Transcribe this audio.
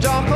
jump